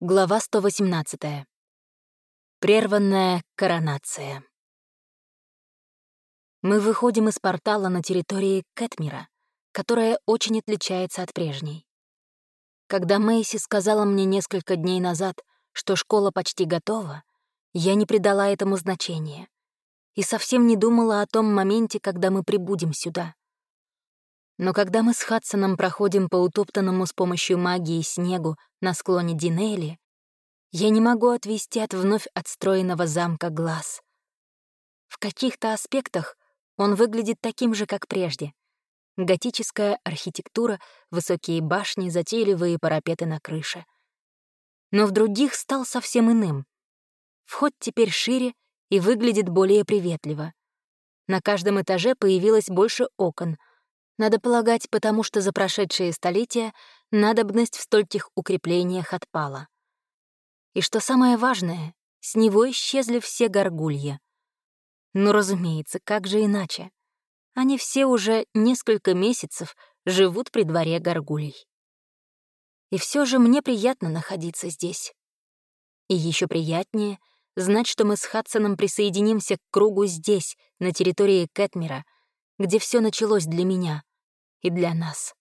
Глава 118. Прерванная коронация. Мы выходим из портала на территории Кэтмира, которая очень отличается от прежней. Когда Мэйси сказала мне несколько дней назад, что школа почти готова, я не придала этому значения и совсем не думала о том моменте, когда мы прибудем сюда. Но когда мы с Хадсоном проходим по утоптанному с помощью магии снегу на склоне Динелли, я не могу отвести от вновь отстроенного замка глаз. В каких-то аспектах он выглядит таким же, как прежде. Готическая архитектура, высокие башни, затейливые парапеты на крыше. Но в других стал совсем иным. Вход теперь шире и выглядит более приветливо. На каждом этаже появилось больше окон — надо полагать, потому что за прошедшие столетия надобность в стольких укреплениях отпала. И что самое важное, с него исчезли все горгульи. Ну, разумеется, как же иначе? Они все уже несколько месяцев живут при дворе горгулей. И все же мне приятно находиться здесь. И еще приятнее знать, что мы с Хадсоном присоединимся к кругу здесь, на территории Кэтмира, где все началось для меня, и для нас.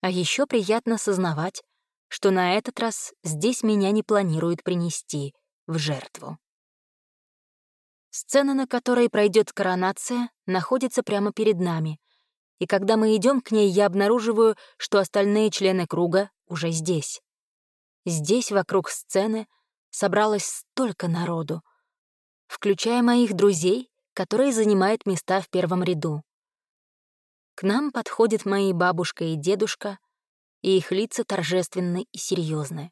А еще приятно сознавать, что на этот раз здесь меня не планируют принести в жертву. Сцена, на которой пройдет коронация, находится прямо перед нами, и когда мы идем к ней, я обнаруживаю, что остальные члены круга уже здесь. Здесь, вокруг сцены, собралось столько народу, включая моих друзей, которые занимают места в первом ряду. К нам подходят мои бабушка и дедушка, и их лица торжественны и серьезны.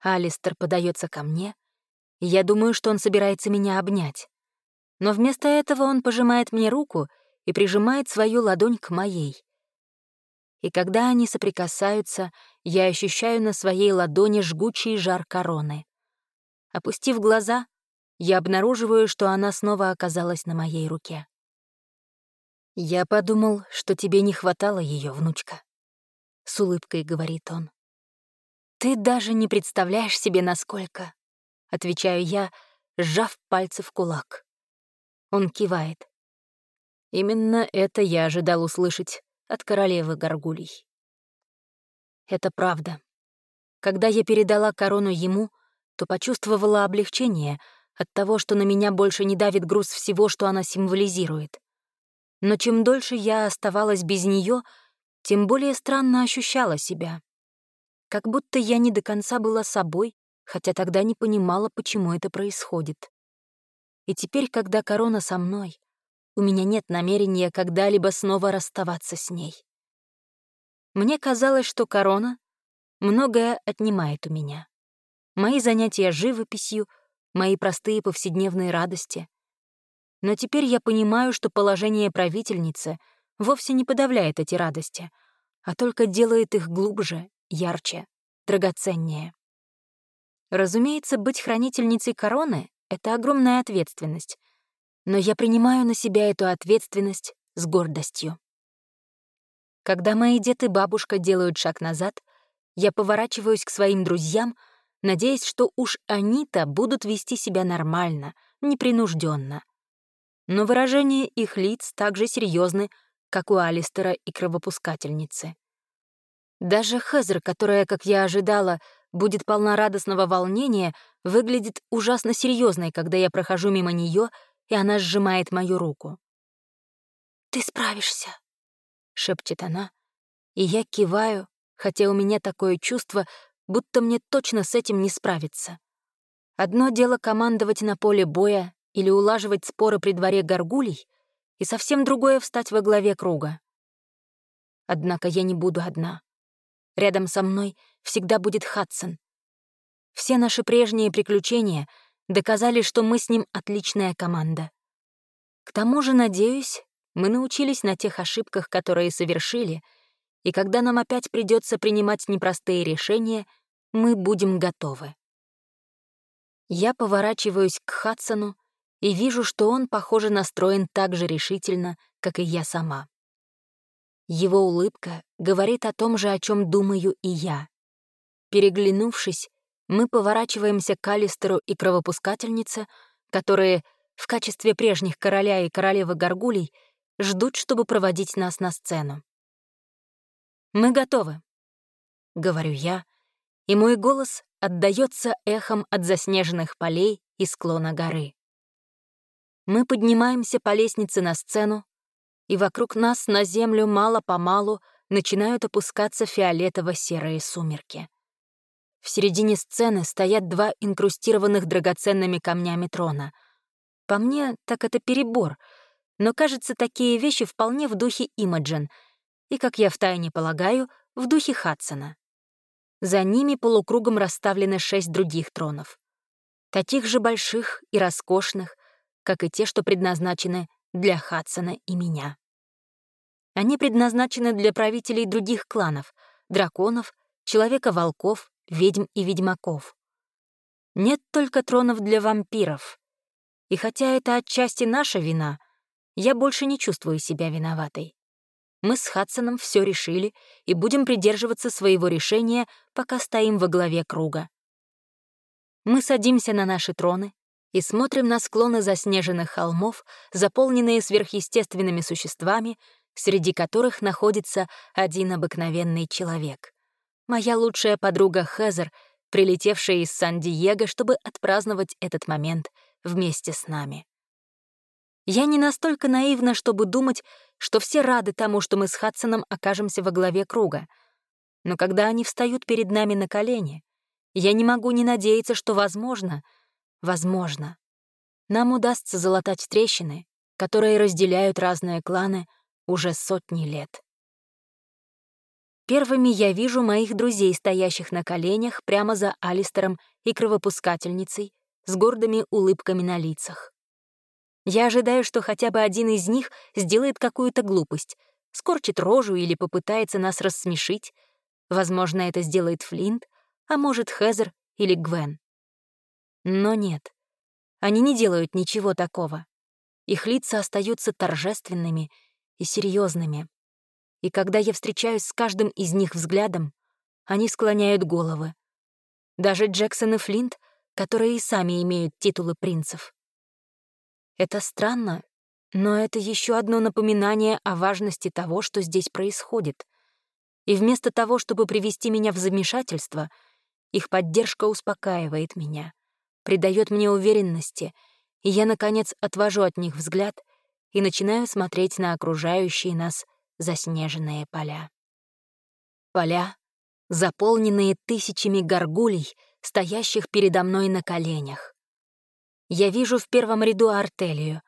Алистер подается ко мне, и я думаю, что он собирается меня обнять. Но вместо этого он пожимает мне руку и прижимает свою ладонь к моей. И когда они соприкасаются, я ощущаю на своей ладони жгучий жар короны. Опустив глаза, я обнаруживаю, что она снова оказалась на моей руке. «Я подумал, что тебе не хватало ее, внучка», — с улыбкой говорит он. «Ты даже не представляешь себе, насколько», — отвечаю я, сжав пальцы в кулак. Он кивает. Именно это я ожидал услышать от королевы Горгулей. Это правда. Когда я передала корону ему, то почувствовала облегчение от того, что на меня больше не давит груз всего, что она символизирует. Но чем дольше я оставалась без нее, тем более странно ощущала себя. Как будто я не до конца была собой, хотя тогда не понимала, почему это происходит. И теперь, когда корона со мной, у меня нет намерения когда-либо снова расставаться с ней. Мне казалось, что корона многое отнимает у меня. Мои занятия живописью, мои простые повседневные радости, но теперь я понимаю, что положение правительницы вовсе не подавляет эти радости, а только делает их глубже, ярче, драгоценнее. Разумеется, быть хранительницей короны — это огромная ответственность, но я принимаю на себя эту ответственность с гордостью. Когда мои дед и бабушка делают шаг назад, я поворачиваюсь к своим друзьям, надеясь, что уж они-то будут вести себя нормально, непринужденно, но выражения их лиц так же серьезны, как у Алистера и кровопускательницы. Даже Хезер, которая, как я ожидала, будет полна радостного волнения, выглядит ужасно серьезной, когда я прохожу мимо нее, и она сжимает мою руку. «Ты справишься», — шепчет она, и я киваю, хотя у меня такое чувство, будто мне точно с этим не справиться. Одно дело командовать на поле боя, или улаживать споры при дворе горгулей, и совсем другое — встать во главе круга. Однако я не буду одна. Рядом со мной всегда будет Хадсон. Все наши прежние приключения доказали, что мы с ним отличная команда. К тому же, надеюсь, мы научились на тех ошибках, которые совершили, и когда нам опять придется принимать непростые решения, мы будем готовы. Я поворачиваюсь к Хадсону, и вижу, что он, похоже, настроен так же решительно, как и я сама. Его улыбка говорит о том же, о чем думаю и я. Переглянувшись, Мы поворачиваемся к Алистеру и кровопускательнице, которые в качестве прежних короля и королевы Гаргулей ждут, чтобы проводить нас на сцену. «Мы готовы», — говорю я, и мой голос отдаётся эхом от заснеженных полей и склона горы. Мы поднимаемся по лестнице на сцену, и вокруг нас на землю мало-помалу начинают опускаться фиолетово-серые сумерки. В середине сцены стоят два инкрустированных драгоценными камнями трона. По мне, так это перебор, но, кажется, такие вещи вполне в духе Имаджин и, как я втайне полагаю, в духе Хадсона. За ними полукругом расставлены шесть других тронов. Таких же больших и роскошных, как и те, что предназначены для Хадсона и меня. Они предназначены для правителей других кланов — драконов, человека-волков, ведьм и ведьмаков. Нет только тронов для вампиров. И хотя это отчасти наша вина, я больше не чувствую себя виноватой. Мы с Хадсоном все решили и будем придерживаться своего решения, пока стоим во главе круга. Мы садимся на наши троны и смотрим на склоны заснеженных холмов, заполненные сверхъестественными существами, среди которых находится один обыкновенный человек. Моя лучшая подруга Хезер, прилетевшая из Сан-Диего, чтобы отпраздновать этот момент вместе с нами. Я не настолько наивна, чтобы думать, что все рады тому, что мы с Хадсоном окажемся во главе круга. Но когда они встают перед нами на колени, я не могу не надеяться, что возможно, возможно, нам удастся залатать трещины, которые разделяют разные кланы уже сотни лет. Первыми я вижу моих друзей, стоящих на коленях прямо за Алистером и кровопускательницей, с гордыми улыбками на лицах. Я ожидаю, что хотя бы один из них сделает какую-то глупость, скорчит рожу или попытается нас рассмешить. Возможно, это сделает Флинт, а может, Хезер или Гвен. Но нет, они не делают ничего такого. Их лица остаются торжественными и серьезными. И когда я встречаюсь с каждым из них взглядом, они склоняют головы. Даже Джексон и Флинт, которые и сами имеют титулы принцев. Это странно, но это еще одно напоминание о важности того, что здесь происходит. И вместо того, чтобы привести меня в замешательство, их поддержка успокаивает меня, придает мне уверенности, и я, наконец, отвожу от них взгляд и начинаю смотреть на окружающие нас заснеженные поля. Поля, заполненные тысячами горгулей, стоящих передо мной на коленях. Я вижу в первом ряду Артелию,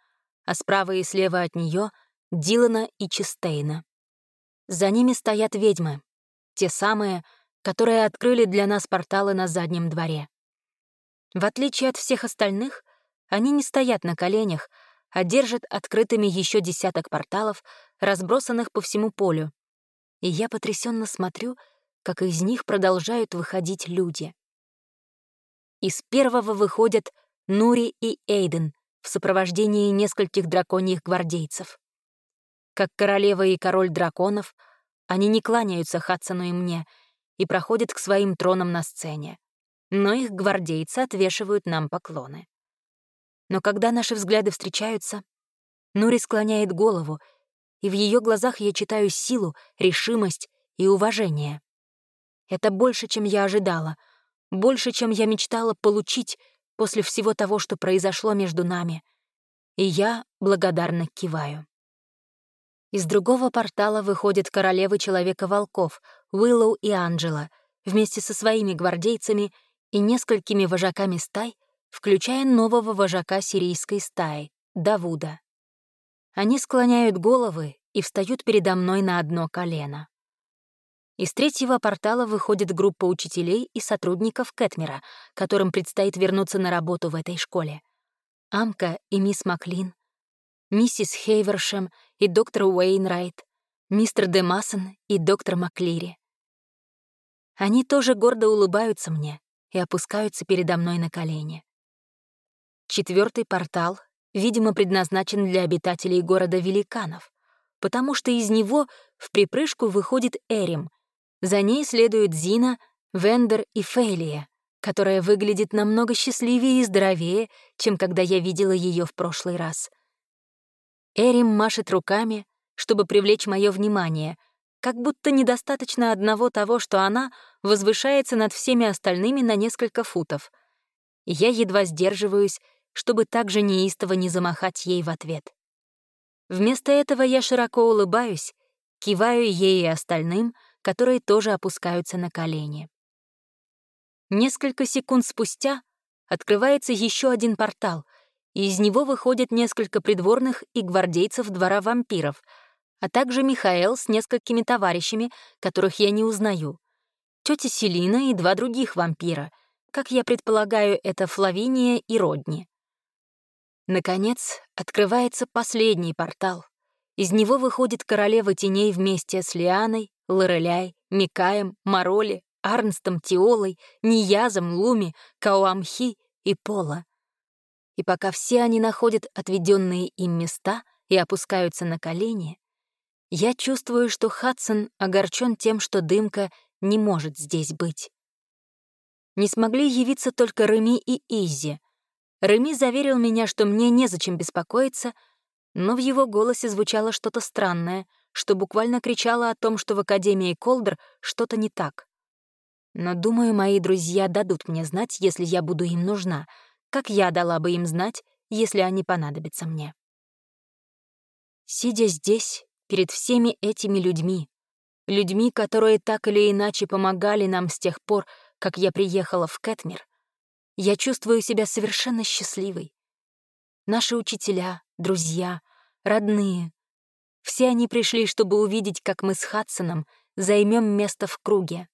а справа и слева от нее — Дилана и Чистейна. За ними стоят ведьмы, те самые, которые открыли для нас порталы на заднем дворе. В отличие от всех остальных, они не стоят на коленях, а держат открытыми еще десяток порталов, разбросанных по всему полю. И я потрясенно смотрю, как из них продолжают выходить люди. Из первого выходят Нури и Эйден в сопровождении нескольких драконьих гвардейцев. Как королева и король драконов, они не кланяются Хадсону и мне и проходят к своим тронам на сцене, но их гвардейцы отвешивают нам поклоны. Но когда наши взгляды встречаются, Нури склоняет голову, и в ее глазах я читаю силу, решимость и уважение. Это больше, чем я ожидала, больше, чем я мечтала получить после всего того, что произошло между нами, и я благодарно киваю. Из другого портала выходят королевы Человека-волков, Уиллоу и Анджела, вместе со своими гвардейцами и несколькими вожаками стай, включая нового вожака сирийской стаи, Давуда. Они склоняют головы и встают передо мной на одно колено. Из третьего портала выходит группа учителей и сотрудников Кэтмера, которым предстоит вернуться на работу в этой школе. Амка и мисс Маклин, миссис Хейвершем и доктор Уэйнрайт, мистер Демасон и доктор Маклири. Они тоже гордо улыбаются мне и опускаются передо мной на колени. Четвертый портал, видимо, предназначен для обитателей города Великанов, потому что из него в припрыжку выходит Эрим, за ней следуют Зина, Вендер и Фейлия, которая выглядит намного счастливее и здоровее, чем когда я видела ее в прошлый раз. Эрим машет руками, чтобы привлечь мое внимание, как будто недостаточно одного того, что она возвышается над всеми остальными на несколько футов. Я едва сдерживаюсь, чтобы так же неистово не замахать ей в ответ. Вместо этого я широко улыбаюсь, киваю ей и остальным, которые тоже опускаются на колени. Несколько секунд спустя открывается еще один портал, и из него выходят несколько придворных и гвардейцев двора вампиров, а также Михаэл с несколькими товарищами, которых я не узнаю, тетя Селина и два других вампира, как я предполагаю, это Флавиния и Родни. Наконец, открывается последний портал. Из него выходит королева теней вместе с Лианой, Лореляй, Микаем, Мароли, Арнстом, Тиолой, Ниязом, Луми, Кауамхи и Пола. И пока все они находят отведенные им места и опускаются на колени, я чувствую, что Хадсон огорчен тем, что дымка не может здесь быть. Не смогли явиться только Реми и Изи. Реми заверил меня, что мне незачем беспокоиться, но в его голосе звучало что-то странное, что буквально кричало о том, что в Академии Колдер что-то не так. Но, думаю, мои друзья дадут мне знать, если я буду им нужна, как я дала бы им знать, если они понадобятся мне. Сидя здесь, перед всеми этими людьми, людьми, которые так или иначе помогали нам с тех пор, как я приехала в Кэтмир, я чувствую себя совершенно счастливой. Наши учителя, друзья, родные, все они пришли, чтобы увидеть, как мы с Хадсоном займем место в круге,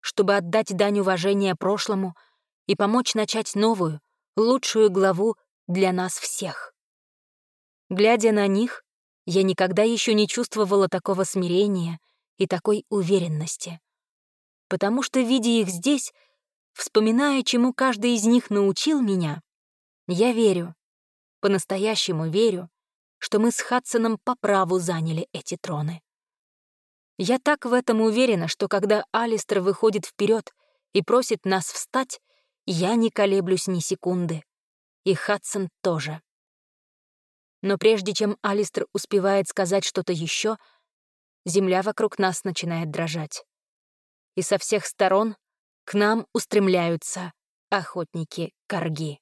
чтобы отдать дань уважения прошлому и помочь начать новую, лучшую главу для нас всех. Глядя на них, я никогда еще не чувствовала такого смирения и такой уверенности. Потому что, видя их здесь, вспоминая, чему каждый из них научил меня, я верю, по-настоящему верю, что мы с Хадсоном по праву заняли эти троны. Я так в этом уверена, что когда Алистер выходит вперед и просит нас встать, я не колеблюсь ни секунды. И Хадсон тоже. Но прежде чем Алистер успевает сказать что-то еще, земля вокруг нас начинает дрожать. И со всех сторон к нам устремляются охотники Карги.